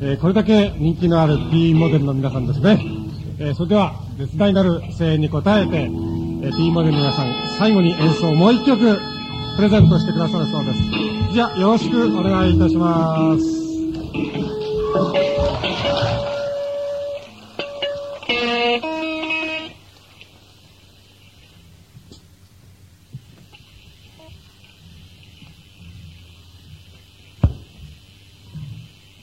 えこれだけ人気のある B モデルの皆さんですね。えそれでは、絶大なる声援に応えて、えー P モデルの皆さん、最後に演奏をもう一曲、プレゼントしてくださるそうです。じゃあ、よろしくお願いいたします。